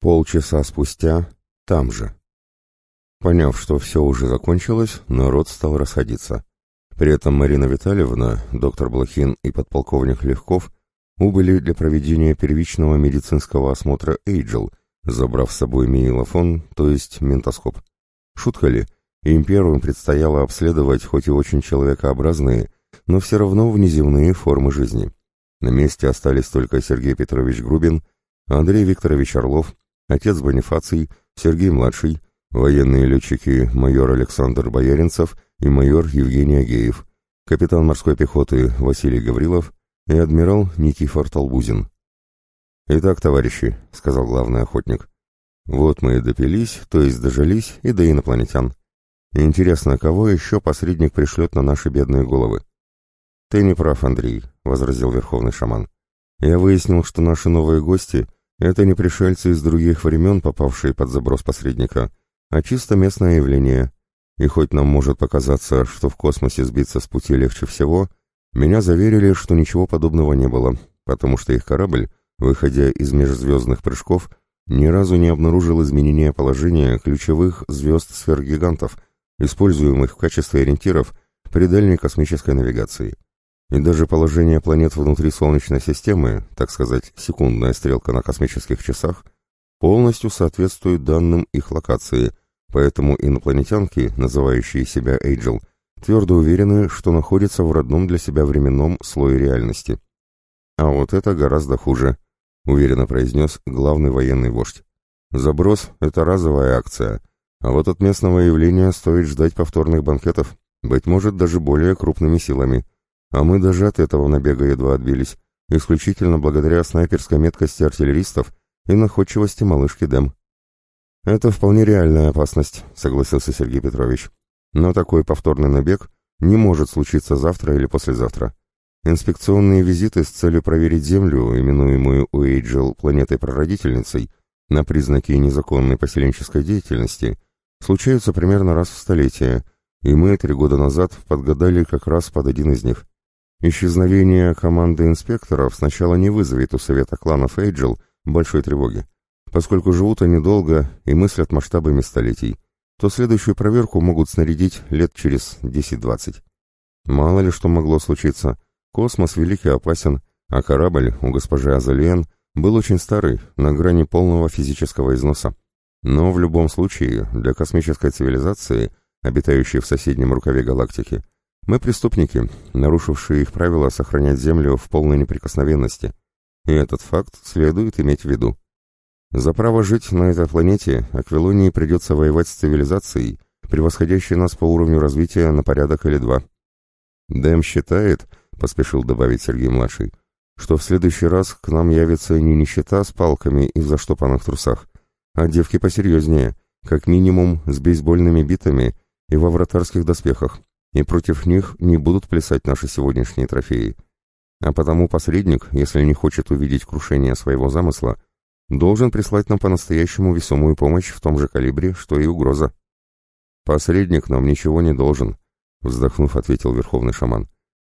Полчаса спустя там же. Поняв, что все уже закончилось, народ стал расходиться. При этом Марина Витальевна, доктор Блохин и подполковник Легков убыли для проведения первичного медицинского осмотра Эйджел, забрав с собой миелофон, то есть ментоскоп. Шутка ли, им первым предстояло обследовать хоть и очень человекообразные, но все равно внеземные формы жизни. На месте остались только Сергей Петрович Грубин, Андрей Викторович Орлов, отец Бонифаций, Сергей-младший, военные летчики майор Александр Бояринцев и майор Евгений Агеев, капитан морской пехоты Василий Гаврилов и адмирал Никифор Толбузин. «Итак, товарищи», — сказал главный охотник, — «вот мы и допились, то есть дожились и до инопланетян. Интересно, кого еще посредник пришлет на наши бедные головы?» «Ты не прав, Андрей», — возразил верховный шаман. «Я выяснил, что наши новые гости — это не пришельцы из других времен, попавшие под заброс посредника, а чисто местное явление. И хоть нам может показаться, что в космосе сбиться с пути легче всего, меня заверили, что ничего подобного не было, потому что их корабль, выходя из межзвездных прыжков, ни разу не обнаружил изменения положения ключевых звезд сфер-гигантов, используемых в качестве ориентиров при дальней космической навигации. И даже положение планет внутри Солнечной системы, так сказать, секундная стрелка на космических часах, полностью соответствует данным их локации, поэтому инопланетянки, называющие себя Эйджел, твердо уверены, что находятся в родном для себя временном слое реальности. А вот это гораздо хуже, уверенно произнес главный военный вождь. Заброс — это разовая акция, а вот от местного явления стоит ждать повторных банкетов, быть может, даже более крупными силами — а мы даже от этого набега едва отбились, исключительно благодаря снайперской меткости артиллеристов и находчивости малышки Дэм. «Это вполне реальная опасность», — согласился Сергей Петрович. «Но такой повторный набег не может случиться завтра или послезавтра. Инспекционные визиты с целью проверить Землю, именуемую Уэйджел планетой-прародительницей, на признаки незаконной поселенческой деятельности, случаются примерно раз в столетие, и мы три года назад подгадали как раз под один из них. Исчезновение команды инспекторов сначала не вызовет у совета кланов Эйджел большой тревоги. Поскольку живут они долго и мыслят масштабами столетий, то следующую проверку могут снарядить лет через 10-20. Мало ли что могло случиться. Космос велик и опасен, а корабль у госпожи Азалиен был очень старый, на грани полного физического износа. Но в любом случае, для космической цивилизации, обитающей в соседнем рукаве галактики, мы преступники, нарушившие их правила сохранять Землю в полной неприкосновенности, и этот факт следует иметь в виду. За право жить на этой планете Аквилонии придется воевать с цивилизацией, превосходящей нас по уровню развития на порядок или два. Дэм считает, — поспешил добавить Сергей-младший, — что в следующий раз к нам явится не нищета с палками и в заштопанных трусах, а девки посерьезнее, как минимум с бейсбольными битами и во вратарских доспехах и против них не будут плясать наши сегодняшние трофеи. А потому посредник, если не хочет увидеть крушение своего замысла, должен прислать нам по-настоящему весомую помощь в том же калибре, что и угроза. «Посредник нам ничего не должен», — вздохнув, ответил верховный шаман.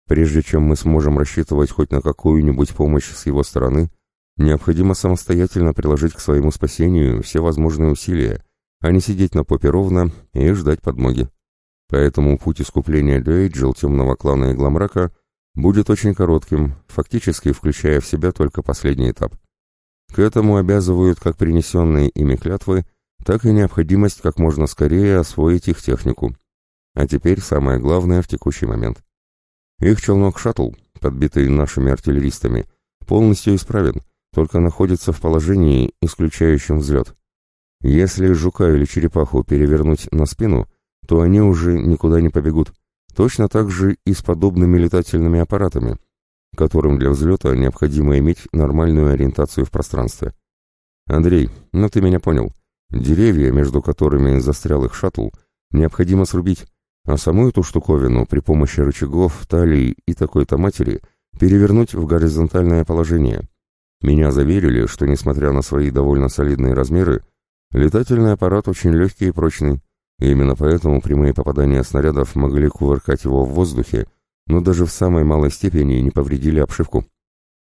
«Прежде чем мы сможем рассчитывать хоть на какую-нибудь помощь с его стороны, необходимо самостоятельно приложить к своему спасению все возможные усилия, а не сидеть на попе ровно и ждать подмоги. Поэтому путь искупления для Эйджел темного клана Игламрака будет очень коротким, фактически включая в себя только последний этап. К этому обязывают как принесенные ими клятвы, так и необходимость как можно скорее освоить их технику. А теперь самое главное в текущий момент. Их челнок-шаттл, подбитый нашими артиллеристами, полностью исправен, только находится в положении, исключающем взлет. Если жука или черепаху перевернуть на спину – то они уже никуда не побегут. Точно так же и с подобными летательными аппаратами, которым для взлета необходимо иметь нормальную ориентацию в пространстве. Андрей, ну ты меня понял. Деревья, между которыми застрял их шаттл, необходимо срубить, а саму эту штуковину при помощи рычагов, талии и такой-то матери перевернуть в горизонтальное положение. Меня заверили, что, несмотря на свои довольно солидные размеры, летательный аппарат очень легкий и прочный, и именно поэтому прямые попадания снарядов могли кувыркать его в воздухе, но даже в самой малой степени не повредили обшивку.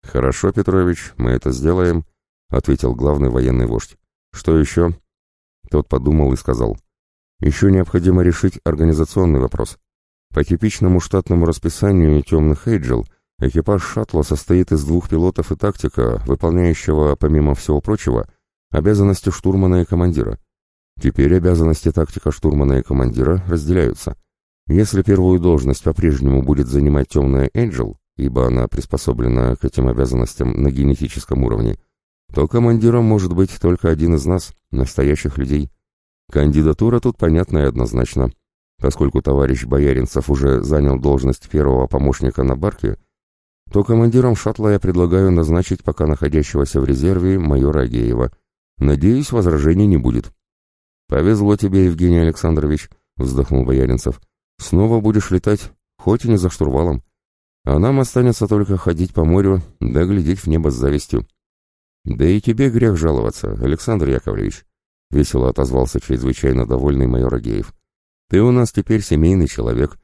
«Хорошо, Петрович, мы это сделаем», — ответил главный военный вождь. Что еще? Тот подумал и сказал. Еще необходимо решить организационный вопрос. По типичному штатному расписанию темных Эйджел экипаж шаттла состоит из двух пилотов и тактика, выполняющего, помимо всего прочего, обязанности штурмана и командира. Теперь обязанности тактика штурмана и командира разделяются. Если первую должность по-прежнему будет занимать темная Эйджел, ибо она приспособлена к этим обязанностям на генетическом уровне, то командиром может быть только один из нас, настоящих людей. Кандидатура тут понятна и однозначна. Поскольку товарищ Бояринцев уже занял должность первого помощника на барке, то командиром шаттла я предлагаю назначить пока находящегося в резерве майора Агеева. Надеюсь, возражений не будет. «Повезло тебе, Евгений Александрович», — вздохнул Бояринцев. «Снова будешь летать, хоть и не за штурвалом. А нам останется только ходить по морю, да глядеть в небо с завистью». «Да и тебе грех жаловаться, Александр Яковлевич», — весело отозвался чрезвычайно довольный майор Агеев. «Ты у нас теперь семейный человек,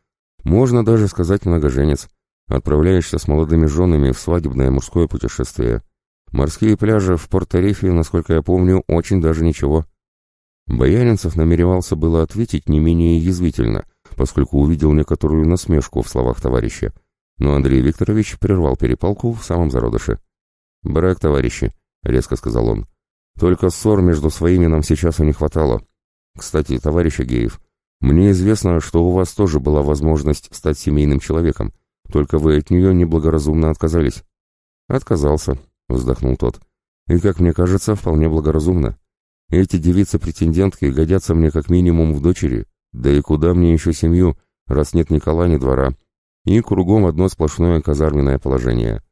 можно даже сказать многоженец. Отправляешься с молодыми женами в свадебное мужское путешествие. Морские пляжи в Порто-Рифе, насколько я помню, очень даже ничего». Бояринцев намеревался было ответить не менее язвительно, поскольку увидел некоторую насмешку в словах товарища, но Андрей Викторович прервал перепалку в самом зародыше. «Брак, товарищи», — резко сказал он. «Только ссор между своими нам сейчас и не хватало. Кстати, товарищ Агеев, мне известно, что у вас тоже была возможность стать семейным человеком, только вы от нее неблагоразумно отказались». «Отказался», — вздохнул тот. «И, как мне кажется, вполне благоразумно. Эти девицы-претендентки годятся мне как минимум в дочери, да и куда мне еще семью, раз нет ни кола, ни двора. И кругом одно сплошное казарменное положение».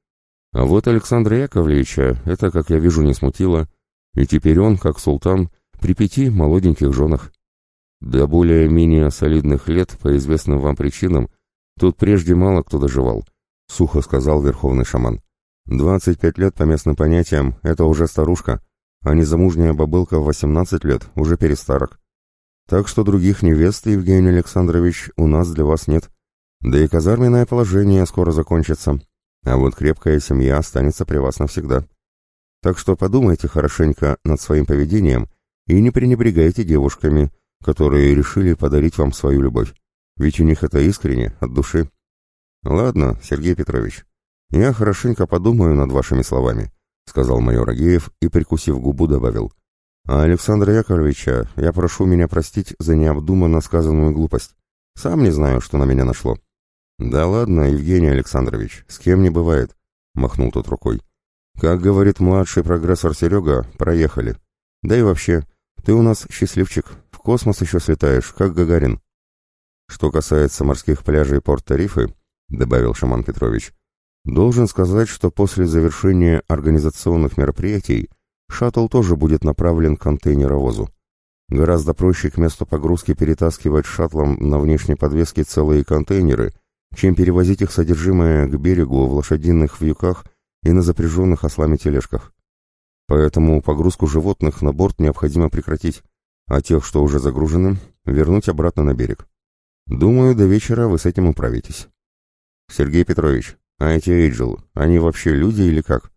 А вот Александра Яковлевича это, как я вижу, не смутило, и теперь он, как султан, при пяти молоденьких женах. До более-менее солидных лет, по известным вам причинам, тут прежде мало кто доживал, — сухо сказал верховный шаман. Двадцать пять лет по местным понятиям — это уже старушка, а незамужняя бабылка в восемнадцать лет — уже перестарок. Так что других невест, Евгений Александрович, у нас для вас нет. Да и казарменное положение скоро закончится, а вот крепкая семья останется при вас навсегда. Так что подумайте хорошенько над своим поведением и не пренебрегайте девушками, которые решили подарить вам свою любовь. Ведь у них это искренне, от души. Ладно, Сергей Петрович, я хорошенько подумаю над вашими словами, сказал майор Агеев и, прикусив губу, добавил. А Александра Яковлевича я прошу меня простить за необдуманно сказанную глупость. Сам не знаю, что на меня нашло. «Да ладно, Евгений Александрович, с кем не бывает», — махнул тот рукой. «Как говорит младший прогрессор Серега, проехали. Да и вообще, ты у нас счастливчик, в космос еще слетаешь, как Гагарин». «Что касается морских пляжей Порт-Тарифы», — добавил Шаман Петрович, «должен сказать, что после завершения организационных мероприятий шаттл тоже будет направлен к контейнеровозу. Гораздо проще к месту погрузки перетаскивать шаттлом на внешней подвеске целые контейнеры — чем перевозить их содержимое к берегу в лошадиных вьюках и на запряженных ослами тележках. Поэтому погрузку животных на борт необходимо прекратить, а тех, что уже загружены, вернуть обратно на берег. Думаю, до вечера вы с этим управитесь. Сергей Петрович, а эти Эйджел, они вообще люди или как?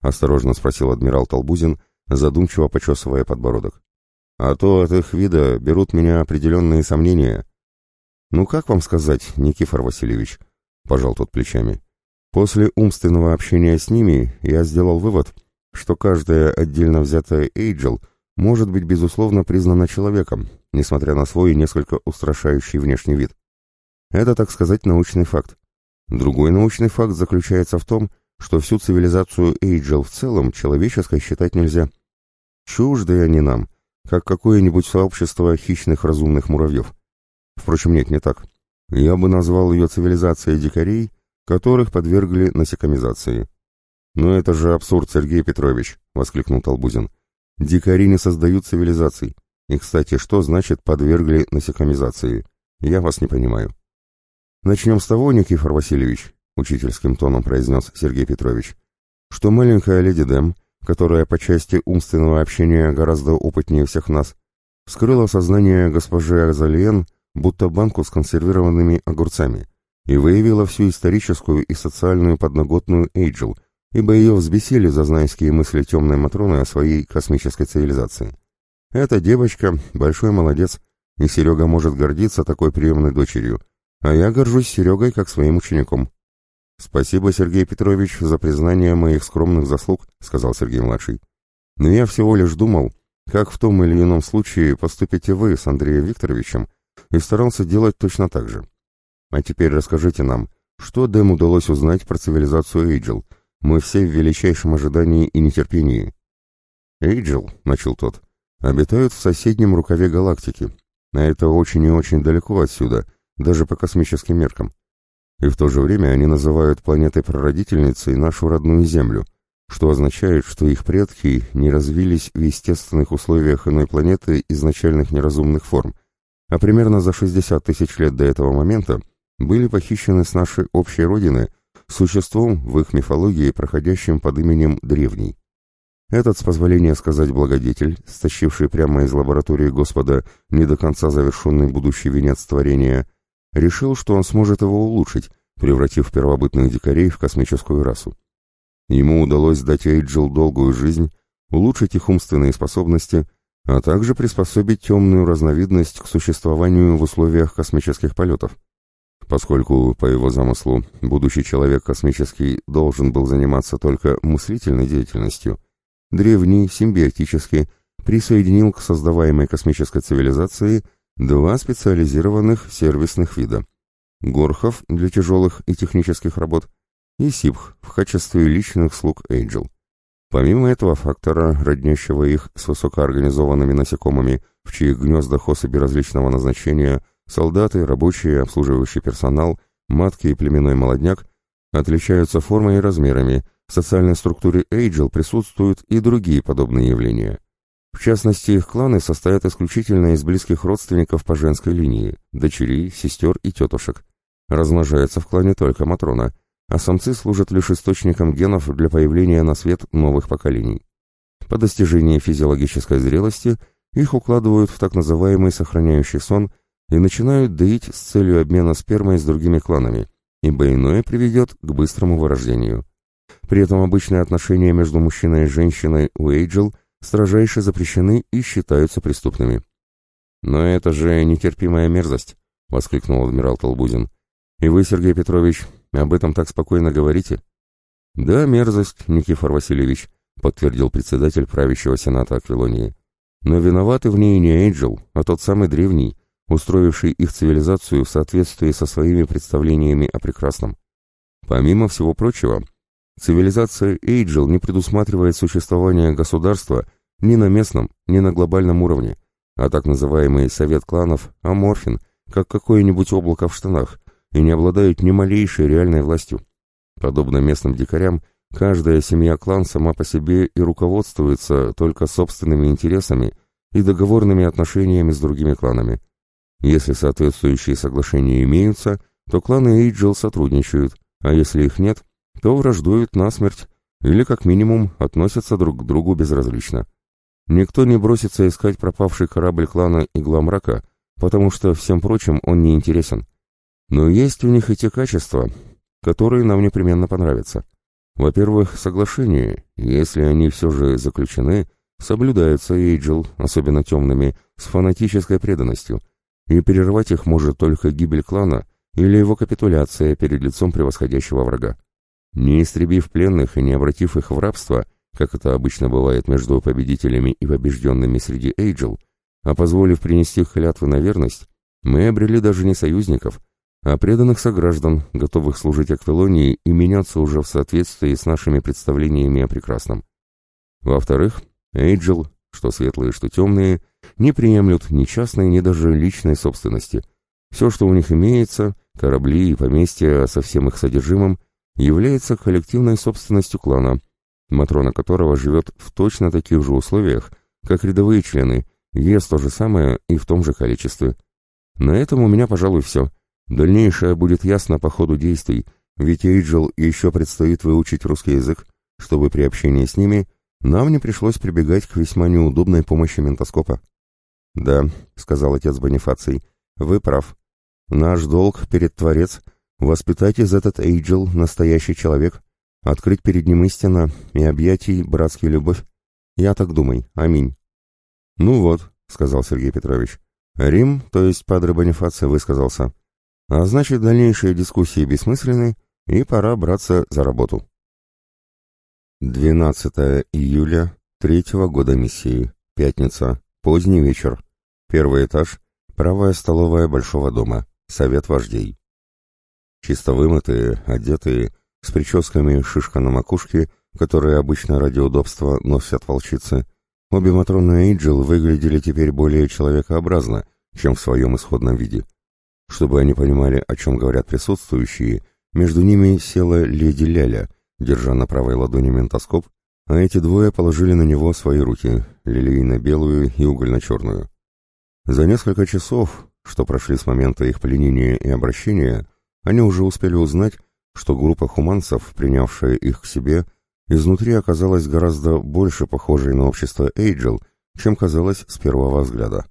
Осторожно спросил адмирал Толбузин, задумчиво почесывая подбородок. А то от их вида берут меня определенные сомнения, «Ну как вам сказать, Никифор Васильевич?» — пожал тот плечами. «После умственного общения с ними я сделал вывод, что каждая отдельно взятая Эйджел может быть безусловно признана человеком, несмотря на свой несколько устрашающий внешний вид. Это, так сказать, научный факт. Другой научный факт заключается в том, что всю цивилизацию Эйджел в целом человеческой считать нельзя. Чужды они нам, как какое-нибудь сообщество хищных разумных муравьев. Впрочем, нет, не так. Я бы назвал ее цивилизацией дикарей, которых подвергли насекомизации. «Но это же абсурд, Сергей Петрович!» — воскликнул Толбузин. «Дикари не создают цивилизаций. И, кстати, что значит «подвергли насекомизации»? Я вас не понимаю». «Начнем с того, Никифор Васильевич», — учительским тоном произнес Сергей Петрович, «что маленькая леди Дэм, которая по части умственного общения гораздо опытнее всех нас, скрыла сознание госпожи Азалиен будто банку с консервированными огурцами, и выявила всю историческую и социальную подноготную Эйджел, ибо ее взбесили зазнайские мысли темной Матроны о своей космической цивилизации. Эта девочка — большой молодец, и Серега может гордиться такой приемной дочерью, а я горжусь Серегой как своим учеником. «Спасибо, Сергей Петрович, за признание моих скромных заслуг», — сказал Сергей-младший. «Но я всего лишь думал, как в том или ином случае поступите вы с Андреем Викторовичем, и старался делать точно так же. А теперь расскажите нам, что Дэм удалось узнать про цивилизацию Эйджел? Мы все в величайшем ожидании и нетерпении». «Эйджел», — начал тот, — «обитают в соседнем рукаве галактики, а это очень и очень далеко отсюда, даже по космическим меркам. И в то же время они называют планетой-прародительницей нашу родную Землю, что означает, что их предки не развились в естественных условиях иной планеты изначальных неразумных форм, а примерно за 60 тысяч лет до этого момента были похищены с нашей общей родины существом в их мифологии, проходящим под именем Древний. Этот, с позволения сказать благодетель, стащивший прямо из лаборатории Господа не до конца завершенный будущий венец творения, решил, что он сможет его улучшить, превратив первобытных дикарей в космическую расу. Ему удалось дать Эйджел долгую жизнь, улучшить их умственные способности, а также приспособить темную разновидность к существованию в условиях космических полетов. Поскольку, по его замыслу, будущий человек космический должен был заниматься только мыслительной деятельностью, древний симбиотически присоединил к создаваемой космической цивилизации два специализированных сервисных вида – Горхов для тяжелых и технических работ и Сибх в качестве личных слуг Эйджел. Помимо этого фактора, роднящего их с высокоорганизованными насекомыми, в чьих гнездах особи различного назначения, солдаты, рабочие, обслуживающий персонал, матки и племенной молодняк отличаются формой и размерами, в социальной структуре Эйджел присутствуют и другие подобные явления. В частности, их кланы состоят исключительно из близких родственников по женской линии, дочерей, сестер и тетушек. Размножается в клане только Матрона, а самцы служат лишь источником генов для появления на свет новых поколений. По достижении физиологической зрелости их укладывают в так называемый сохраняющий сон и начинают доить с целью обмена спермой с другими кланами, ибо иное приведет к быстрому вырождению. При этом обычные отношения между мужчиной и женщиной у Эйджел строжайше запрещены и считаются преступными. «Но это же нетерпимая мерзость!» — воскликнул адмирал Толбузин. «И вы, Сергей Петрович, об этом так спокойно говорите?» «Да, мерзость, Никифор Васильевич», — подтвердил председатель правящего сената Аквилонии. «Но виноваты в ней не Эйджел, а тот самый древний, устроивший их цивилизацию в соответствии со своими представлениями о прекрасном. Помимо всего прочего, Цивилизация Эйджел не предусматривает существование государства ни на местном, ни на глобальном уровне, а так называемый Совет кланов аморфен, как какое-нибудь облако в штанах, и не обладает ни малейшей реальной властью. Подобно местным дикарям, каждая семья-клан сама по себе и руководствуется только собственными интересами и договорными отношениями с другими кланами. Если соответствующие соглашения имеются, то кланы Эйджел сотрудничают, а если их нет – то враждуют насмерть или, как минимум, относятся друг к другу безразлично. Никто не бросится искать пропавший корабль клана Игла Мрака, потому что всем прочим он не интересен. Но есть у них и те качества, которые нам непременно понравятся. Во-первых, соглашения, если они все же заключены, соблюдаются Эйджел, особенно темными, с фанатической преданностью, и перервать их может только гибель клана или его капитуляция перед лицом превосходящего врага. Не истребив пленных и не обратив их в рабство, как это обычно бывает между победителями и побежденными среди Эйджел, а позволив принести клятвы на верность, мы обрели даже не союзников, а преданных сограждан, готовых служить Аквилонии и меняться уже в соответствии с нашими представлениями о прекрасном. Во-вторых, Эйджел, что светлые, что темные, не приемлют ни частной, ни даже личной собственности. Все, что у них имеется, корабли и поместья со всем их содержимым, является коллективной собственностью клана, Матрона которого живет в точно таких же условиях, как рядовые члены, ест то же самое и в том же количестве. На этом у меня, пожалуй, все. Дальнейшее будет ясно по ходу действий, ведь Эйджел еще предстоит выучить русский язык, чтобы при общении с ними нам не пришлось прибегать к весьма неудобной помощи ментоскопа. «Да», — сказал отец Бонифаций, — «вы прав. Наш долг перед Творец — Воспитать из этот Эйджел настоящий человек, открыть перед ним истина и объятий братскую любовь. Я так думаю. Аминь. «Ну вот», — сказал Сергей Петрович, — «Рим, то есть Падре Бонифация, высказался. А значит, дальнейшие дискуссии бессмысленны, и пора браться за работу». 12 июля третьего года миссии. Пятница. Поздний вечер. Первый этаж. Правая столовая Большого дома. Совет вождей. Чисто вымытые, одетые, с прическами шишка на макушке, которые обычно ради удобства носят волчицы, обе Матроны Эйджел выглядели теперь более человекообразно, чем в своем исходном виде. Чтобы они понимали, о чем говорят присутствующие, между ними села леди Ляля, держа на правой ладони ментоскоп, а эти двое положили на него свои руки, лилейно-белую и угольно-черную. За несколько часов, что прошли с момента их пленения и обращения, они уже успели узнать, что группа хуманцев, принявшая их к себе, изнутри оказалась гораздо больше похожей на общество Эйджел, чем казалось с первого взгляда.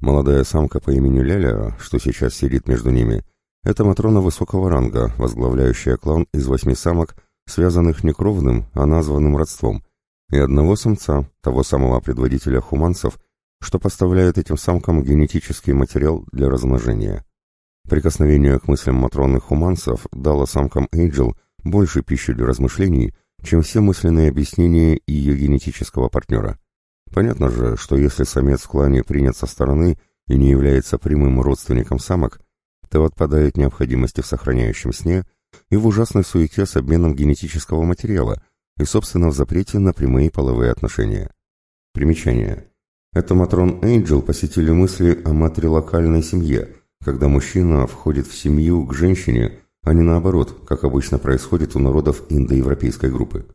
Молодая самка по имени Ляля, что сейчас сидит между ними, это Матрона высокого ранга, возглавляющая клан из восьми самок, связанных не кровным, а названным родством, и одного самца, того самого предводителя хуманцев, что поставляет этим самкам генетический материал для размножения. Прикосновение к мыслям Матроны Хуманцев дало самкам Эйджел больше пищи для размышлений, чем все мысленные объяснения ее генетического партнера. Понятно же, что если самец в клане принят со стороны и не является прямым родственником самок, то отпадает необходимости в сохраняющем сне и в ужасной суете с обменом генетического материала и, собственно, в запрете на прямые половые отношения. Примечание. Это Матрон Эйджел посетили мысли о матрилокальной семье, когда мужчина входит в семью к женщине, а не наоборот, как обычно происходит у народов индоевропейской группы.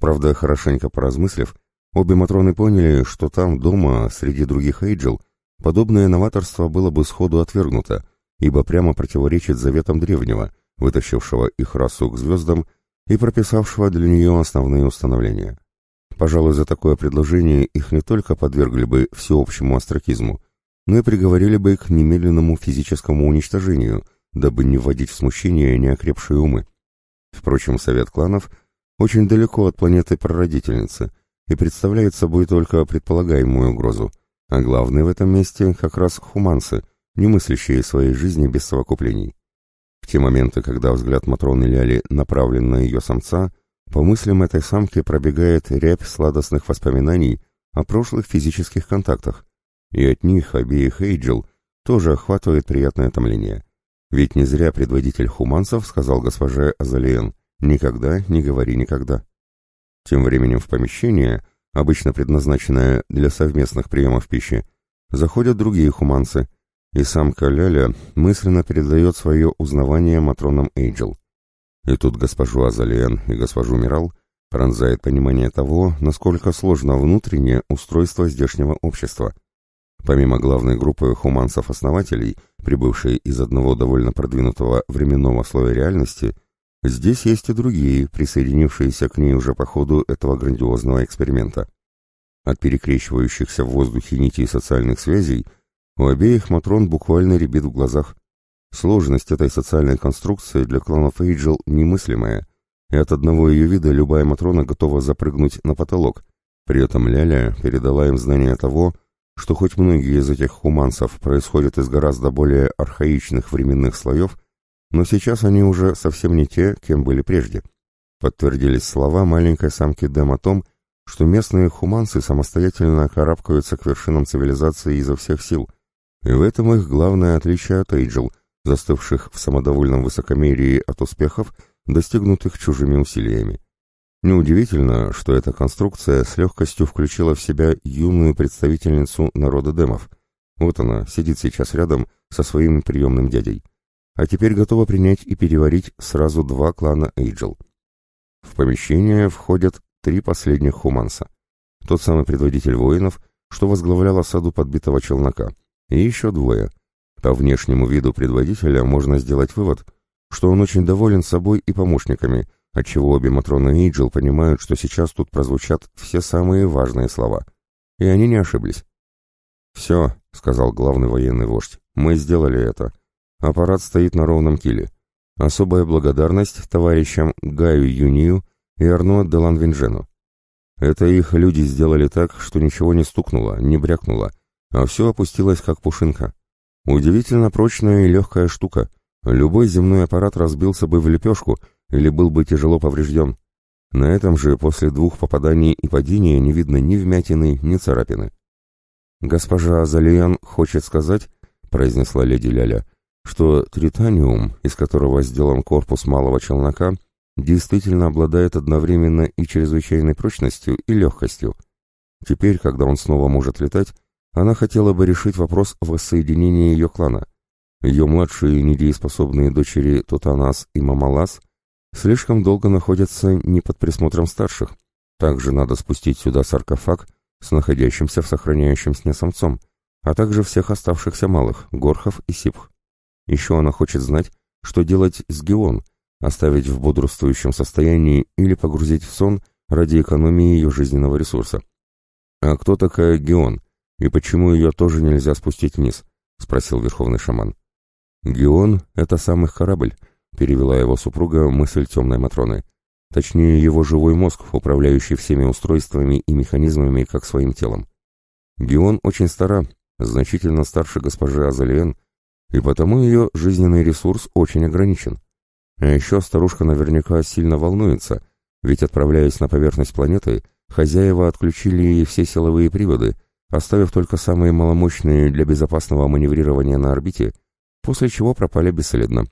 Правда, хорошенько поразмыслив, обе Матроны поняли, что там, дома, среди других Эйджел, подобное новаторство было бы сходу отвергнуто, ибо прямо противоречит заветам древнего, вытащившего их расу к звездам и прописавшего для нее основные установления. Пожалуй, за такое предложение их не только подвергли бы всеобщему остракизму, и приговорили бы к немедленному физическому уничтожению, дабы не вводить в смущение неокрепшие умы. Впрочем, Совет кланов очень далеко от планеты прародительницы и представляет собой только предполагаемую угрозу, а главные в этом месте как раз хуманцы, не мыслящие своей жизни без совокуплений. В те моменты, когда взгляд Матроны Ляли направлен на ее самца, по мыслям этой самки пробегает рябь сладостных воспоминаний о прошлых физических контактах, и от них, обеих Эйджел, тоже охватывает приятное томление. Ведь не зря предводитель хуманцев сказал госпоже Азалиен «никогда не говори никогда». Тем временем в помещение, обычно предназначенное для совместных приемов пищи, заходят другие хуманцы, и самка Ляля мысленно передает свое узнавание Матронам Эйджел. И тут госпожу Азалиен и госпожу Мирал пронзает понимание того, насколько сложно внутреннее устройство здешнего общества – Помимо главной группы хуманцев-основателей, прибывшей из одного довольно продвинутого временного слоя реальности, здесь есть и другие, присоединившиеся к ней уже по ходу этого грандиозного эксперимента. От перекрещивающихся в воздухе нитей социальных связей у обеих Матрон буквально рябит в глазах. Сложность этой социальной конструкции для кланов Эйджел немыслимая, и от одного ее вида любая Матрона готова запрыгнуть на потолок. При этом Ляля передала им знание того, что хоть многие из этих хуманцев происходят из гораздо более архаичных временных слоев, но сейчас они уже совсем не те, кем были прежде. Подтвердились слова маленькой самки Дэм о том, что местные хуманцы самостоятельно карабкаются к вершинам цивилизации изо всех сил, и в этом их главное отличие от Эйджел, застывших в самодовольном высокомерии от успехов, достигнутых чужими усилиями. Неудивительно, что эта конструкция с легкостью включила в себя юную представительницу народа демов. Вот она, сидит сейчас рядом со своим приемным дядей. А теперь готова принять и переварить сразу два клана Эйджел. В помещение входят три последних хуманса. Тот самый предводитель воинов, что возглавлял осаду подбитого челнока. И еще двое. По внешнему виду предводителя можно сделать вывод, что он очень доволен собой и помощниками – отчего обе Матроны Эйджел понимают, что сейчас тут прозвучат все самые важные слова. И они не ошиблись. «Все», — сказал главный военный вождь, — «мы сделали это. Аппарат стоит на ровном киле. Особая благодарность товарищам Гаю Юнию и Арно де Ланвинжену. Это их люди сделали так, что ничего не стукнуло, не брякнуло, а все опустилось как пушинка. Удивительно прочная и легкая штука. Любой земной аппарат разбился бы в лепешку или был бы тяжело поврежден. На этом же после двух попаданий и падения не видно ни вмятины, ни царапины. «Госпожа Азалиан хочет сказать», — произнесла леди Ляля, что тританиум, из которого сделан корпус малого челнока, действительно обладает одновременно и чрезвычайной прочностью, и легкостью. Теперь, когда он снова может летать, она хотела бы решить вопрос о воссоединении ее клана. Ее младшие недееспособные дочери Тутанас и Мамалас слишком долго находятся не под присмотром старших. Также надо спустить сюда саркофаг с находящимся в сохраняющем сне самцом, а также всех оставшихся малых, горхов и сипх. Еще она хочет знать, что делать с Геон, оставить в бодрствующем состоянии или погрузить в сон ради экономии ее жизненного ресурса. «А кто такая Геон, и почему ее тоже нельзя спустить вниз?» — спросил верховный шаман. «Геон — это сам их корабль», — перевела его супруга мысль темной Матроны. Точнее, его живой мозг, управляющий всеми устройствами и механизмами, как своим телом. Геон очень стара, значительно старше госпожи Азалиен, и потому ее жизненный ресурс очень ограничен. А еще старушка наверняка сильно волнуется, ведь, отправляясь на поверхность планеты, хозяева отключили ей все силовые приводы, оставив только самые маломощные для безопасного маневрирования на орбите, после чего пропали бесследно.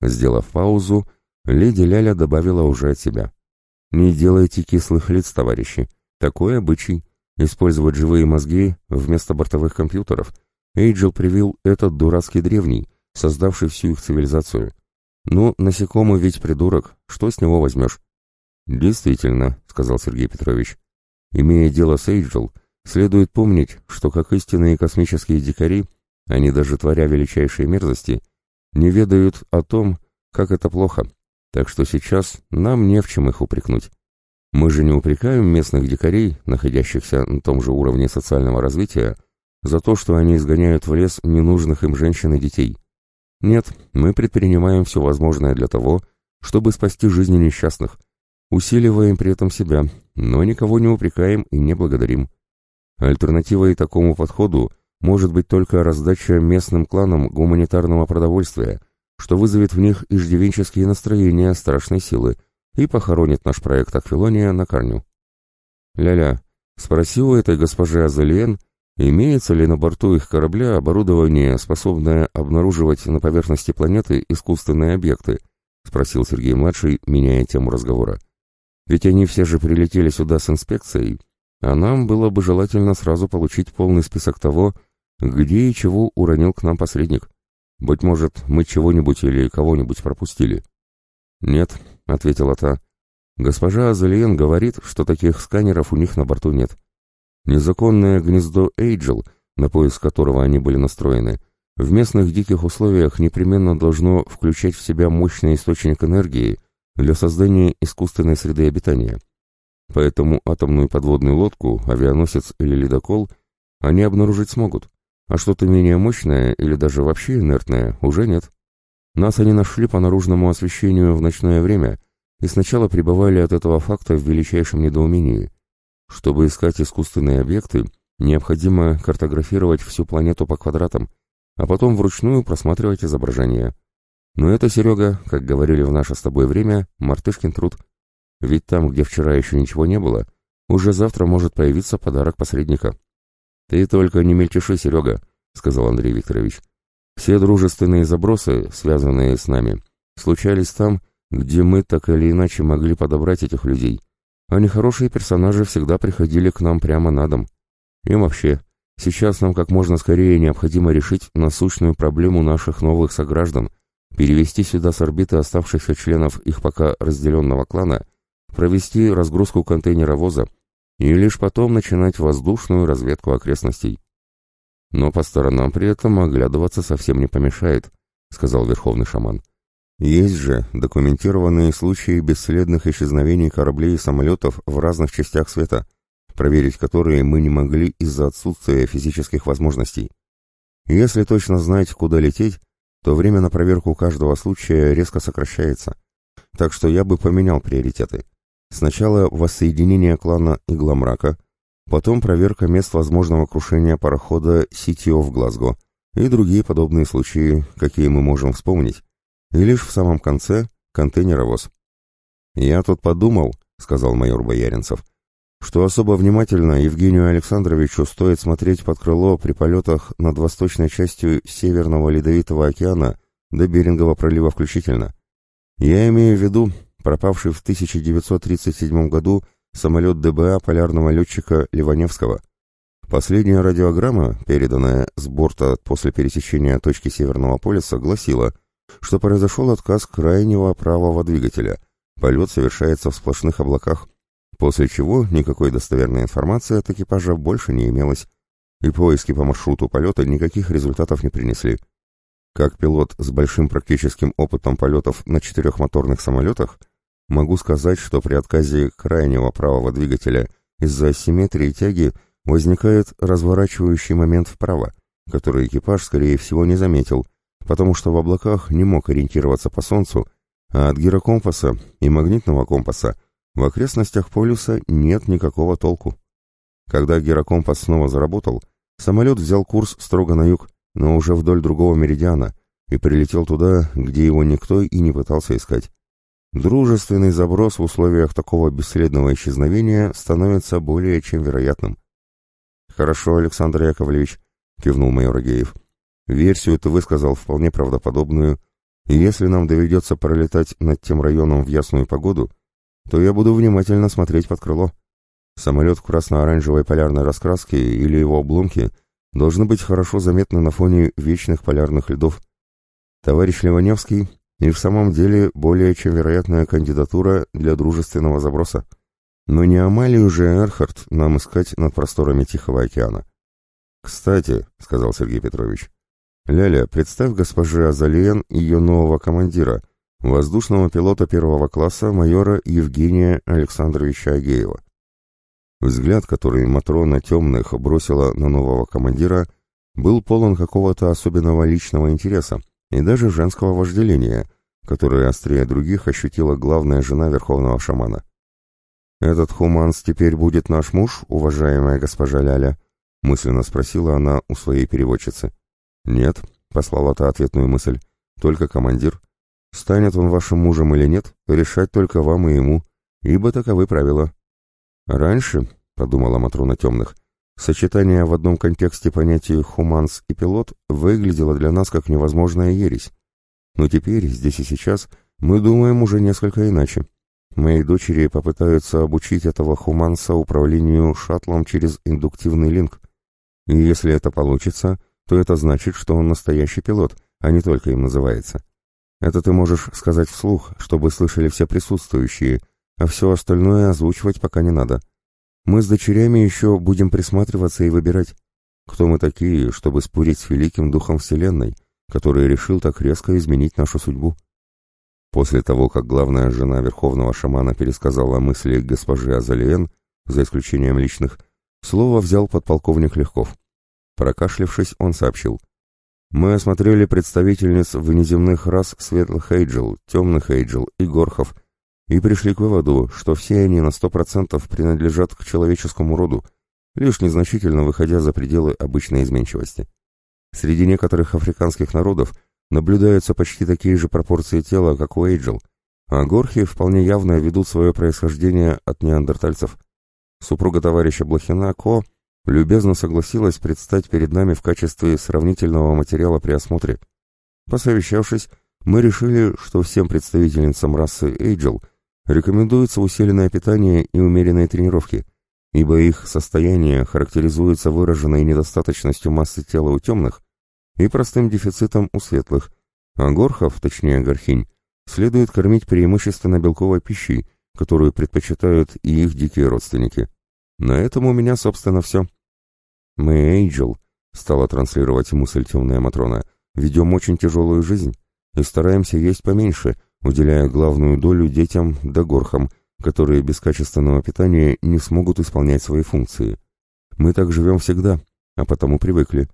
Сделав паузу, леди Ляля добавила уже от себя. «Не делайте кислых лиц, товарищи. Такой обычай. Использовать живые мозги вместо бортовых компьютеров. Эйджел привил этот дурацкий древний, создавший всю их цивилизацию. Ну, насекомый ведь придурок, что с него возьмешь? Действительно, сказал Сергей Петрович. Имея дело с Эйджел, следует помнить, что как истинные космические дикари, они даже творя величайшие мерзости, не ведают о том, как это плохо. Так что сейчас нам не в чем их упрекнуть. Мы же не упрекаем местных дикарей, находящихся на том же уровне социального развития, за то, что они изгоняют в лес ненужных им женщин и детей. Нет, мы предпринимаем все возможное для того, чтобы спасти жизни несчастных, усиливаем при этом себя, но никого не упрекаем и не благодарим. Альтернативой такому подходу может быть только раздача местным кланам гуманитарного продовольствия, что вызовет в них иждивенческие настроения страшной силы и похоронит наш проект Аквилония на корню. Ля-ля, спроси у этой госпожи Азалиен, Имеется ли на борту их корабля оборудование, способное обнаруживать на поверхности планеты искусственные объекты? Спросил Сергей-младший, меняя тему разговора. Ведь они все же прилетели сюда с инспекцией, а нам было бы желательно сразу получить полный список того, где и чего уронил к нам посредник. Быть может, мы чего-нибудь или кого-нибудь пропустили. Нет, ответила та. Госпожа Азалиен говорит, что таких сканеров у них на борту нет. Незаконное гнездо Эйджел, на поиск которого они были настроены, в местных диких условиях непременно должно включать в себя мощный источник энергии для создания искусственной среды обитания. Поэтому атомную подводную лодку, авианосец или ледокол они обнаружить смогут, а что-то менее мощное или даже вообще инертное уже нет. Нас они нашли по наружному освещению в ночное время и сначала пребывали от этого факта в величайшем недоумении – чтобы искать искусственные объекты, необходимо картографировать всю планету по квадратам, а потом вручную просматривать изображения. Но это, Серега, как говорили в наше с тобой время, мартышкин труд. Ведь там, где вчера еще ничего не было, уже завтра может появиться подарок посредника. «Ты только не мельчиши, Серега», — сказал Андрей Викторович. «Все дружественные забросы, связанные с нами, случались там, где мы так или иначе могли подобрать этих людей а нехорошие персонажи всегда приходили к нам прямо на дом. И вообще, сейчас нам как можно скорее необходимо решить насущную проблему наших новых сограждан, перевести сюда с орбиты оставшихся членов их пока разделенного клана, провести разгрузку контейнеровоза и лишь потом начинать воздушную разведку окрестностей. Но по сторонам при этом оглядываться совсем не помешает, сказал верховный шаман. Есть же документированные случаи бесследных исчезновений кораблей и самолетов в разных частях света, проверить которые мы не могли из-за отсутствия физических возможностей. Если точно знать, куда лететь, то время на проверку каждого случая резко сокращается. Так что я бы поменял приоритеты. Сначала воссоединение клана Игла Мрака, потом проверка мест возможного крушения парохода City of Glasgow и другие подобные случаи, какие мы можем вспомнить, и лишь в самом конце — контейнеровоз. «Я тут подумал», — сказал майор Бояринцев, что особо внимательно Евгению Александровичу стоит смотреть под крыло при полетах над восточной частью Северного Ледовитого океана до Берингового пролива включительно. Я имею в виду пропавший в 1937 году самолет ДБА полярного летчика Ливаневского. Последняя радиограмма, переданная с борта после пересечения точки Северного полюса, гласила, что произошел отказ крайнего правого двигателя. Полет совершается в сплошных облаках, после чего никакой достоверной информации от экипажа больше не имелось, и поиски по маршруту полета никаких результатов не принесли. Как пилот с большим практическим опытом полетов на четырехмоторных самолетах, могу сказать, что при отказе крайнего правого двигателя из-за асимметрии тяги возникает разворачивающий момент вправо, который экипаж, скорее всего, не заметил, потому что в облаках не мог ориентироваться по Солнцу, а от гирокомпаса и магнитного компаса в окрестностях полюса нет никакого толку. Когда гирокомпас снова заработал, самолет взял курс строго на юг, но уже вдоль другого меридиана, и прилетел туда, где его никто и не пытался искать. Дружественный заброс в условиях такого бесследного исчезновения становится более чем вероятным. «Хорошо, Александр Яковлевич», — кивнул майор Агеев. «Версию ты высказал вполне правдоподобную, и если нам доведется пролетать над тем районом в ясную погоду, то я буду внимательно смотреть под крыло. Самолет в красно-оранжевой полярной раскраске или его обломки должны быть хорошо заметны на фоне вечных полярных льдов. Товарищ Ливаневский и в самом деле более чем вероятная кандидатура для дружественного заброса. Но не Амалию же Эрхард нам искать над просторами Тихого океана. «Кстати», — сказал Сергей Петрович, — «Ляля, представь госпоже Азалиен ее нового командира, воздушного пилота первого класса майора Евгения Александровича Агеева». Взгляд, который Матрона Темных бросила на нового командира, был полон какого-то особенного личного интереса, и даже женского вожделения, которое острее других ощутила главная жена верховного шамана. «Этот хуманс теперь будет наш муж, уважаемая госпожа Ляля?» — мысленно спросила она у своей переводчицы. «Нет», — послала та ответную мысль, — «только командир. Станет он вашим мужем или нет, решать только вам и ему, ибо таковы правила». «Раньше», — подумала Матрона Темных, — Сочетание в одном контексте понятий «хуманс» и «пилот» выглядело для нас как невозможная ересь. Но теперь, здесь и сейчас, мы думаем уже несколько иначе. Мои дочери попытаются обучить этого хуманса управлению шаттлом через индуктивный линк. И если это получится, то это значит, что он настоящий пилот, а не только им называется. Это ты можешь сказать вслух, чтобы слышали все присутствующие, а все остальное озвучивать пока не надо. Мы с дочерями еще будем присматриваться и выбирать, кто мы такие, чтобы спорить с великим духом Вселенной, который решил так резко изменить нашу судьбу. После того, как главная жена верховного шамана пересказала мысли госпожи Азалиен, за исключением личных, слово взял подполковник Легков. Прокашлившись, он сообщил. «Мы осмотрели представительниц внеземных рас светлых эйджел, темных эйджел и горхов, и пришли к выводу, что все они на сто процентов принадлежат к человеческому роду, лишь незначительно выходя за пределы обычной изменчивости. Среди некоторых африканских народов наблюдаются почти такие же пропорции тела, как у Эйджел, а горхи вполне явно ведут свое происхождение от неандертальцев. Супруга товарища Блохина, Ко, любезно согласилась предстать перед нами в качестве сравнительного материала при осмотре. Посовещавшись, мы решили, что всем представительницам расы Эйджел – Рекомендуется усиленное питание и умеренные тренировки, ибо их состояние характеризуется выраженной недостаточностью массы тела у темных и простым дефицитом у светлых, а горхов, точнее горхинь, следует кормить преимущественно белковой пищей, которую предпочитают и их дикие родственники. На этом у меня, собственно, все. Мы, Эйджел, стала транслировать мысль темная Матрона, ведем очень тяжелую жизнь и стараемся есть поменьше – уделяя главную долю детям да горхам, которые без качественного питания не смогут исполнять свои функции. Мы так живем всегда, а потому привыкли.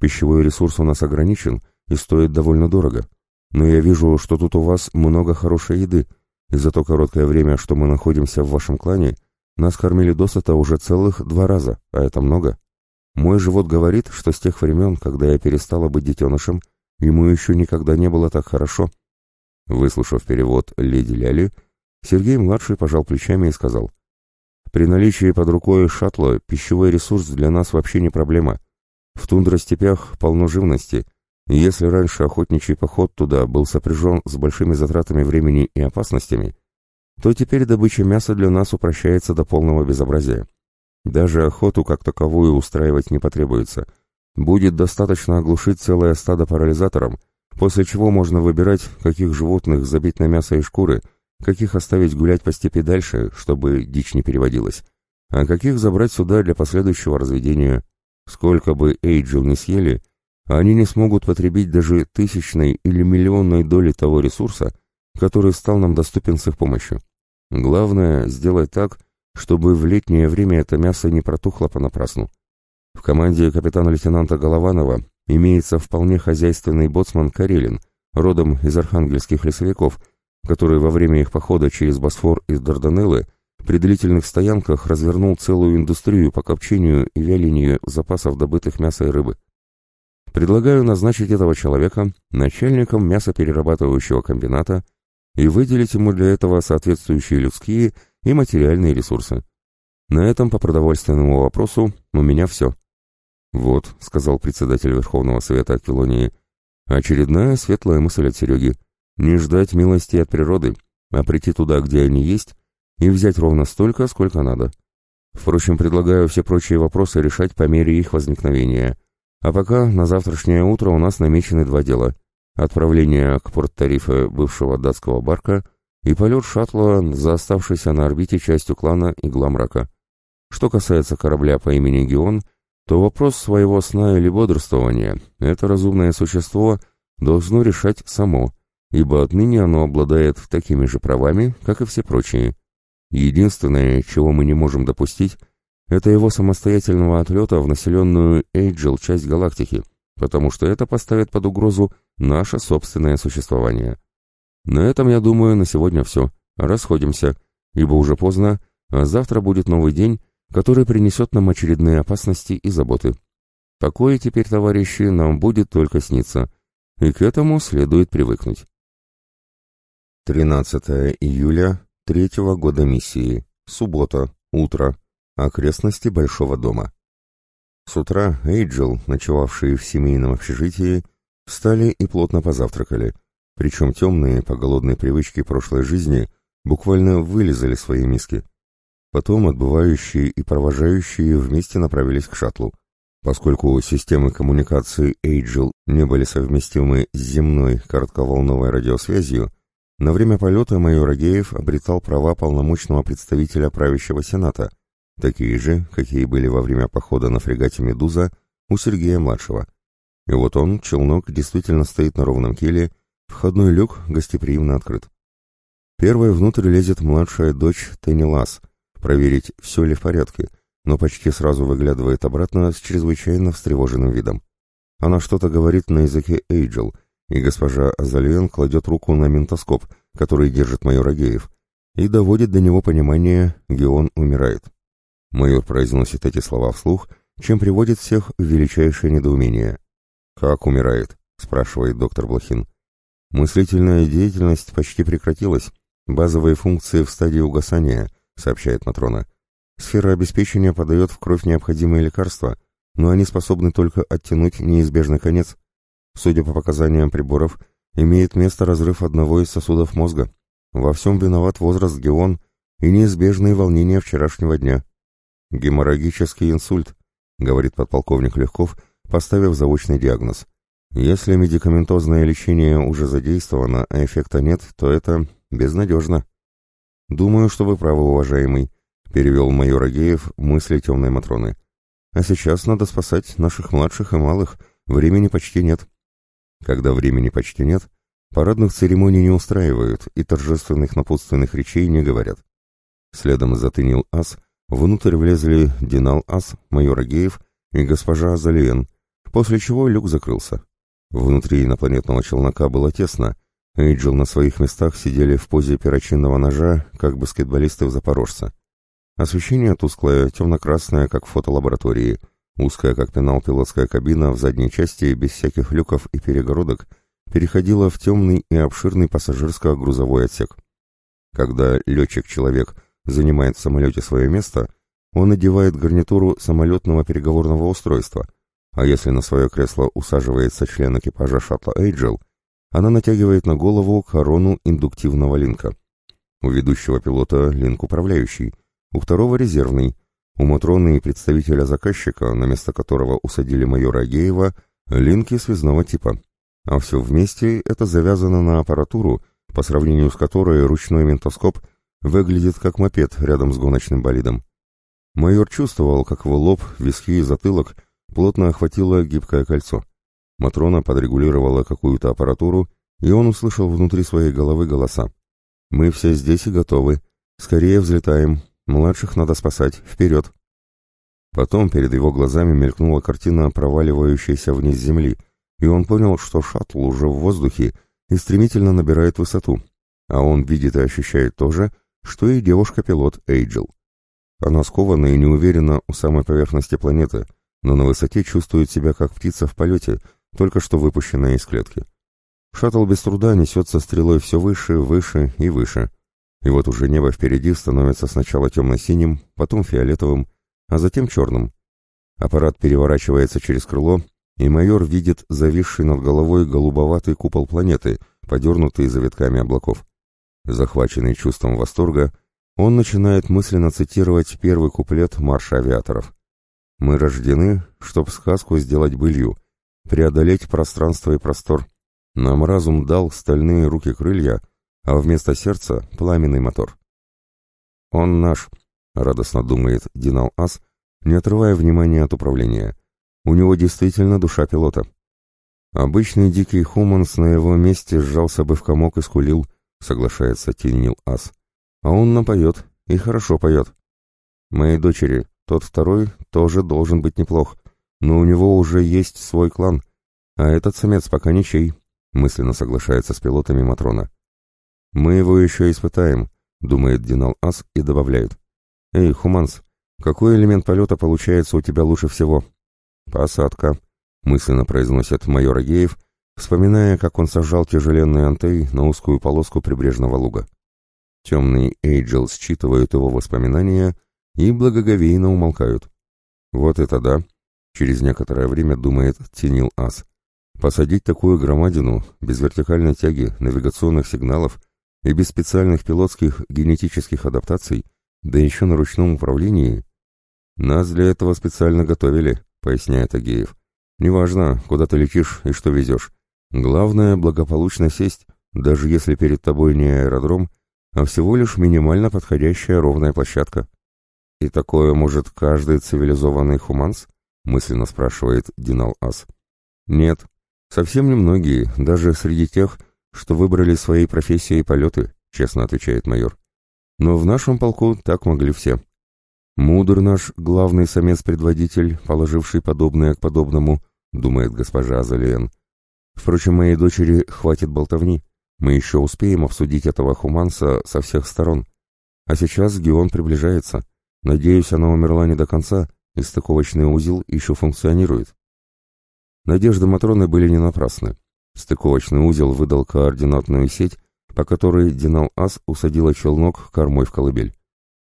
Пищевой ресурс у нас ограничен и стоит довольно дорого. Но я вижу, что тут у вас много хорошей еды, и за то короткое время, что мы находимся в вашем клане, нас кормили досыта уже целых два раза, а это много. Мой живот говорит, что с тех времен, когда я перестала быть детенышем, ему еще никогда не было так хорошо. Выслушав перевод леди Ляли, Сергей-младший пожал плечами и сказал, «При наличии под рукой шаттла пищевой ресурс для нас вообще не проблема. В тундростепях полно живности, и если раньше охотничий поход туда был сопряжен с большими затратами времени и опасностями, то теперь добыча мяса для нас упрощается до полного безобразия. Даже охоту как таковую устраивать не потребуется. Будет достаточно оглушить целое стадо парализатором, после чего можно выбирать, каких животных забить на мясо и шкуры, каких оставить гулять по степи дальше, чтобы дичь не переводилась, а каких забрать сюда для последующего разведения. Сколько бы Эйджил не съели, они не смогут потребить даже тысячной или миллионной доли того ресурса, который стал нам доступен с их помощью. Главное — сделать так, чтобы в летнее время это мясо не протухло понапрасну. В команде капитана-лейтенанта Голованова имеется вполне хозяйственный боцман Карелин, родом из архангельских лесовиков, который во время их похода через Босфор из Дарданеллы при длительных стоянках развернул целую индустрию по копчению и вялению запасов добытых мяса и рыбы. Предлагаю назначить этого человека начальником мясоперерабатывающего комбината и выделить ему для этого соответствующие людские и материальные ресурсы. На этом по продовольственному вопросу у меня все. «Вот», — сказал председатель Верховного Совета Аквилонии, — «очередная светлая мысль от Сереги. Не ждать милости от природы, а прийти туда, где они есть, и взять ровно столько, сколько надо. Впрочем, предлагаю все прочие вопросы решать по мере их возникновения. А пока на завтрашнее утро у нас намечены два дела. Отправление к порт-тарифа бывшего датского барка и полет шаттла за оставшейся на орбите частью клана Игла Мрака. Что касается корабля по имени Геон, то вопрос своего сна или бодрствования это разумное существо должно решать само, ибо отныне оно обладает такими же правами, как и все прочие. Единственное, чего мы не можем допустить, это его самостоятельного отлета в населенную Эйджел часть галактики, потому что это поставит под угрозу наше собственное существование. На этом, я думаю, на сегодня все. Расходимся, ибо уже поздно, а завтра будет новый день, который принесет нам очередные опасности и заботы. Покоя теперь, товарищи, нам будет только сниться, и к этому следует привыкнуть. 13 июля третьего года миссии. Суббота. Утро. Окрестности Большого дома. С утра Эйджел, ночевавшие в семейном общежитии, встали и плотно позавтракали, причем темные, по голодной привычке прошлой жизни, буквально вылезали свои миски. Потом отбывающие и провожающие вместе направились к шаттлу. Поскольку системы коммуникации Эйджел не были совместимы с земной коротковолновой радиосвязью, на время полета майор Агеев обретал права полномочного представителя правящего сената, такие же, какие были во время похода на фрегате «Медуза» у Сергея-младшего. И вот он, челнок, действительно стоит на ровном киле, входной люк гостеприимно открыт. Первой внутрь лезет младшая дочь Теннилас, проверить, все ли в порядке, но почти сразу выглядывает обратно с чрезвычайно встревоженным видом. Она что-то говорит на языке Эйджел, и госпожа Азалиен кладет руку на ментоскоп, который держит майор Агеев, и доводит до него понимание, Геон умирает. Майор произносит эти слова вслух, чем приводит всех в величайшее недоумение. «Как умирает?» — спрашивает доктор Блохин. «Мыслительная деятельность почти прекратилась. Базовые функции в стадии угасания», — сообщает Матрона. «Сфера обеспечения подает в кровь необходимые лекарства, но они способны только оттянуть неизбежный конец. Судя по показаниям приборов, имеет место разрыв одного из сосудов мозга. Во всем виноват возраст Геон и неизбежные волнения вчерашнего дня». «Геморрагический инсульт», — говорит подполковник Легков, поставив заочный диагноз. «Если медикаментозное лечение уже задействовано, а эффекта нет, то это безнадежно». «Думаю, что вы правы, уважаемый», — перевел майор Агеев мысли темной Матроны. «А сейчас надо спасать наших младших и малых. Времени почти нет». Когда времени почти нет, парадных церемоний не устраивают и торжественных напутственных речей не говорят. Следом затынил ас — Внутрь влезли Динал Ас, майор Агеев и госпожа Азалиен, после чего люк закрылся. Внутри инопланетного челнока было тесно, Эйджел на своих местах сидели в позе перочинного ножа, как баскетболисты в Запорожце. Освещение тусклое, темно-красное, как в фотолаборатории, узкая, как пенал, пилотская кабина в задней части, без всяких люков и перегородок, переходила в темный и обширный пассажирско-грузовой отсек. Когда летчик-человек занимает в самолете свое место, он надевает гарнитуру самолетного переговорного устройства, а если на свое кресло усаживается член экипажа шаттла Эйджел, она натягивает на голову корону индуктивного линка. У ведущего пилота линк управляющий, у второго резервный, у Матроны и представителя заказчика, на место которого усадили майора Агеева, линки связного типа. А все вместе это завязано на аппаратуру, по сравнению с которой ручной ментоскоп выглядит как мопед рядом с гоночным болидом. Майор чувствовал, как его лоб, виски и затылок плотно охватило гибкое кольцо. Матрона подрегулировала какую-то аппаратуру, и он услышал внутри своей головы голоса. «Мы все здесь и готовы. Скорее взлетаем. Младших надо спасать. Вперед!» Потом перед его глазами мелькнула картина проваливающейся вниз земли, и он понял, что шаттл уже в воздухе и стремительно набирает высоту, а он видит и ощущает то же, что и девушка-пилот Эйджел. Она скована и неуверена у самой поверхности планеты, но на высоте чувствует себя как птица в полете, только что выпущенная из клетки. Шаттл без труда несется стрелой все выше, выше и выше. И вот уже небо впереди становится сначала темно-синим, потом фиолетовым, а затем черным. Аппарат переворачивается через крыло, и майор видит зависший над головой голубоватый купол планеты, подернутый завитками облаков. Захваченный чувством восторга, он начинает мысленно цитировать первый куплет марша авиаторов. «Мы рождены, чтоб сказку сделать былью, преодолеть пространство и простор. Нам разум дал стальные руки-крылья, а вместо сердца — пламенный мотор». «Он наш», — радостно думает Динал Ас, не отрывая внимания от управления. «У него действительно душа пилота». Обычный дикий хуманс на его месте сжался бы в комок и скулил, соглашается Тинил Ас. А он напоет, и хорошо поет. Моей дочери, тот второй, тоже должен быть неплох, но у него уже есть свой клан, а этот самец пока ничей, мысленно соглашается с пилотами Матрона. Мы его еще испытаем, думает Динал Ас и добавляет. Эй, Хуманс, какой элемент полета получается у тебя лучше всего? Посадка, мысленно произносит майор Агеев, вспоминая, как он сажал тяжеленный антей на узкую полоску прибрежного луга. Темный Эйджел считывают его воспоминания и благоговейно умолкают. Вот это да, через некоторое время думает Тенил Ас. Посадить такую громадину без вертикальной тяги, навигационных сигналов и без специальных пилотских генетических адаптаций, да еще на ручном управлении. Нас для этого специально готовили, поясняет Агеев. Неважно, куда ты летишь и что везешь. Главное — благополучно сесть, даже если перед тобой не аэродром, а всего лишь минимально подходящая ровная площадка. «И такое может каждый цивилизованный хуманс?» — мысленно спрашивает Динал Ас. «Нет, совсем немногие, даже среди тех, что выбрали своей профессией полеты», — честно отвечает майор. «Но в нашем полку так могли все. Мудр наш главный самец-предводитель, положивший подобное к подобному», — думает госпожа Азалиен. «Впрочем, моей дочери хватит болтовни». Мы еще успеем обсудить этого хуманса со всех сторон. А сейчас Геон приближается. Надеюсь, она умерла не до конца, и стыковочный узел еще функционирует. Надежды Матроны были не напрасны. Стыковочный узел выдал координатную сеть, по которой Динал Ас усадила челнок кормой в колыбель.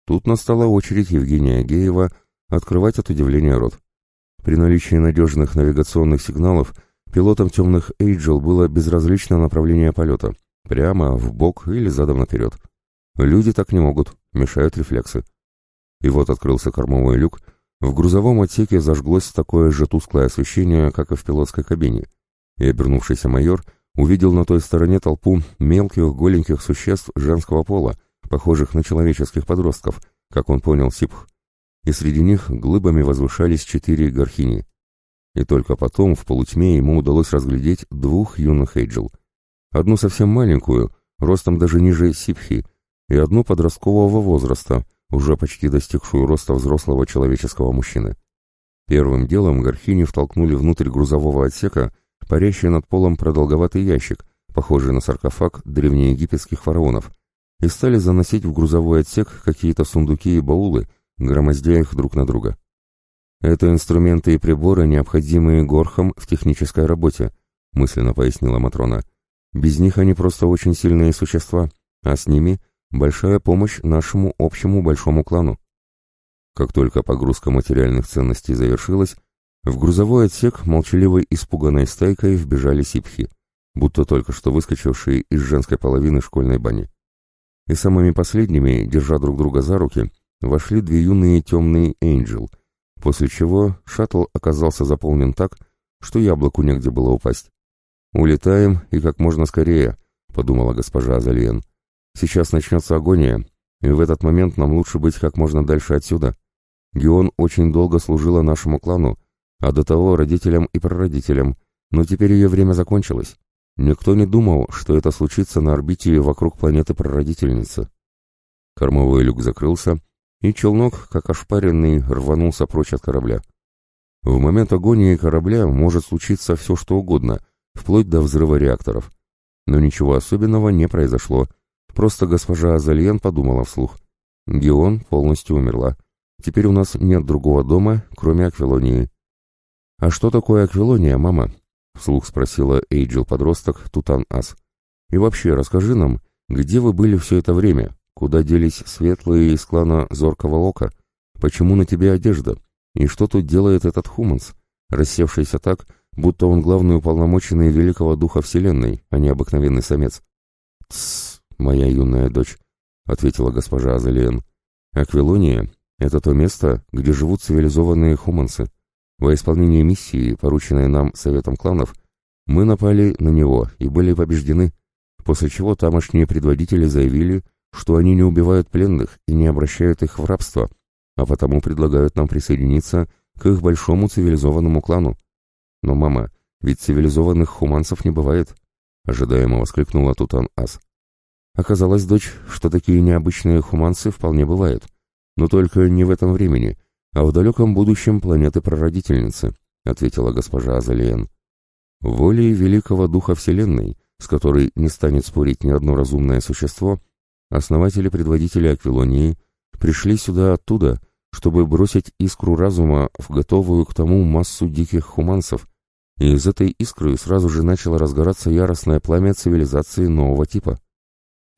Тут настала очередь Евгения Геева открывать от удивления рот. При наличии надежных навигационных сигналов – Пилотам темных Эйджел было безразлично направление полета, прямо, в бок или задом наперед. Люди так не могут, мешают рефлексы. И вот открылся кормовой люк, в грузовом отсеке зажглось такое же тусклое освещение, как и в пилотской кабине, и обернувшийся майор увидел на той стороне толпу мелких голеньких существ женского пола, похожих на человеческих подростков, как он понял Сипх. И среди них глыбами возвышались четыре горхини — и только потом в полутьме ему удалось разглядеть двух юных Эйджел. Одну совсем маленькую, ростом даже ниже Сипхи, и одну подросткового возраста, уже почти достигшую роста взрослого человеческого мужчины. Первым делом Гархини втолкнули внутрь грузового отсека парящий над полом продолговатый ящик, похожий на саркофаг древнеегипетских фараонов, и стали заносить в грузовой отсек какие-то сундуки и баулы, громоздя их друг на друга. «Это инструменты и приборы, необходимые горхам в технической работе», мысленно пояснила Матрона. «Без них они просто очень сильные существа, а с ними большая помощь нашему общему большому клану». Как только погрузка материальных ценностей завершилась, в грузовой отсек молчаливой испуганной стайкой вбежали сипхи, будто только что выскочившие из женской половины школьной бани. И самыми последними, держа друг друга за руки, вошли две юные темные Эйнджел, после чего шаттл оказался заполнен так, что яблоку негде было упасть. «Улетаем и как можно скорее», — подумала госпожа Азалиен. «Сейчас начнется агония, и в этот момент нам лучше быть как можно дальше отсюда. Геон очень долго служила нашему клану, а до того родителям и прародителям, но теперь ее время закончилось. Никто не думал, что это случится на орбите вокруг планеты-прародительницы. Кормовой люк закрылся, и челнок, как ошпаренный, рванулся прочь от корабля. В момент агонии корабля может случиться все что угодно, вплоть до взрыва реакторов. Но ничего особенного не произошло, просто госпожа Азальен подумала вслух. Геон полностью умерла. Теперь у нас нет другого дома, кроме Аквилонии. «А что такое Аквилония, мама?» — вслух спросила Эйджил-подросток Тутан-Ас. «И вообще, расскажи нам, где вы были все это время? Куда делись светлые из клана Зоркого Ока? Почему на тебе одежда? И что тут делает этот Хуманс, рассевшийся так, будто он главный уполномоченный великого духа Вселенной, а не обыкновенный самец?» «Тссс, моя юная дочь», — ответила госпожа Азалиен. «Аквилония — это то место, где живут цивилизованные хумансы. Во исполнении миссии, порученной нам Советом кланов, мы напали на него и были побеждены, после чего тамошние предводители заявили, что они не убивают пленных и не обращают их в рабство, а потому предлагают нам присоединиться к их большому цивилизованному клану. Но, мама, ведь цивилизованных хуманцев не бывает, ожидаемо воскликнула Тутан-Ас. Оказалось, дочь, что такие необычные хуманцы вполне бывают, но только не в этом времени — а в далеком будущем планеты-прародительницы», — ответила госпожа Азалиен. «Волей великого духа Вселенной, с которой не станет спорить ни одно разумное существо, основатели-предводители Аквилонии пришли сюда оттуда, чтобы бросить искру разума в готовую к тому массу диких хуманцев, и из этой искры сразу же начало разгораться яростное пламя цивилизации нового типа.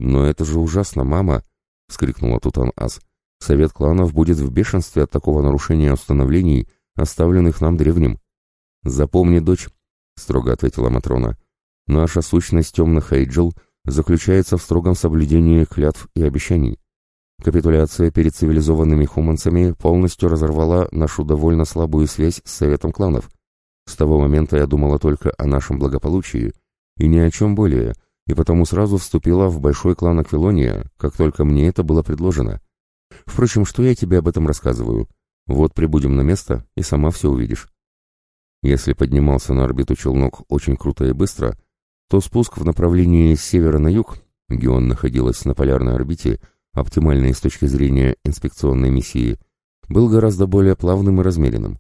«Но это же ужасно, мама!» — вскрикнула Тутан-Ас. Совет кланов будет в бешенстве от такого нарушения установлений, оставленных нам древним. «Запомни, дочь», — строго ответила Матрона, — «наша сущность темных Эйджел заключается в строгом соблюдении клятв и обещаний. Капитуляция перед цивилизованными хуманцами полностью разорвала нашу довольно слабую связь с Советом кланов. С того момента я думала только о нашем благополучии и ни о чем более, и потому сразу вступила в большой клан Аквилония, как только мне это было предложено». Впрочем, что я тебе об этом рассказываю? Вот прибудем на место, и сама все увидишь. Если поднимался на орбиту челнок очень круто и быстро, то спуск в направлении с севера на юг, где он находилась на полярной орбите, оптимальной с точки зрения инспекционной миссии, был гораздо более плавным и размеренным.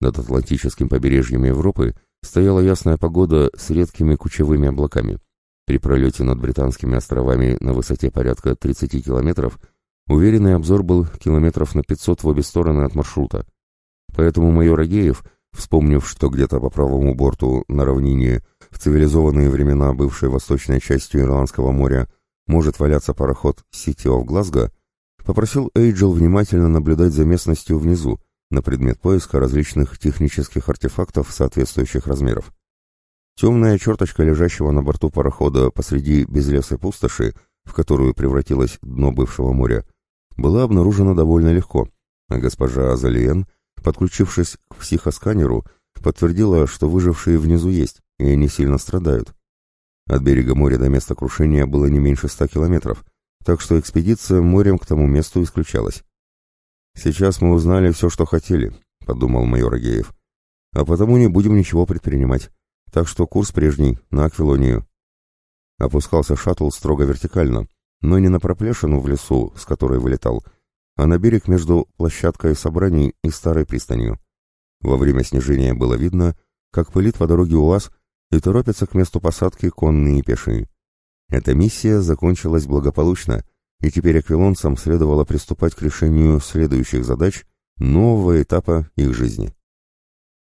Над Атлантическим побережьем Европы стояла ясная погода с редкими кучевыми облаками. При пролете над британскими островами на высоте порядка 30 километров – Уверенный обзор был километров на 500 в обе стороны от маршрута. Поэтому майор Агеев, вспомнив, что где-то по правому борту на равнине в цивилизованные времена бывшей восточной частью Ирландского моря может валяться пароход City of Glasgow, попросил Эйджел внимательно наблюдать за местностью внизу на предмет поиска различных технических артефактов соответствующих размеров. Темная черточка лежащего на борту парохода посреди безлесой пустоши, в которую превратилось дно бывшего моря, была обнаружена довольно легко, а госпожа Азалиен, подключившись к психосканеру, подтвердила, что выжившие внизу есть, и они сильно страдают. От берега моря до места крушения было не меньше ста километров, так что экспедиция морем к тому месту исключалась. «Сейчас мы узнали все, что хотели», — подумал майор Агеев. «А потому не будем ничего предпринимать. Так что курс прежний, на Аквилонию». Опускался шаттл строго вертикально, но не на проплешину в лесу, с которой вылетал, а на берег между площадкой собраний и старой пристанью. Во время снижения было видно, как пылит по дороге УАЗ, и торопятся к месту посадки конные и пешие. Эта миссия закончилась благополучно, и теперь аквилонцам следовало приступать к решению следующих задач нового этапа их жизни.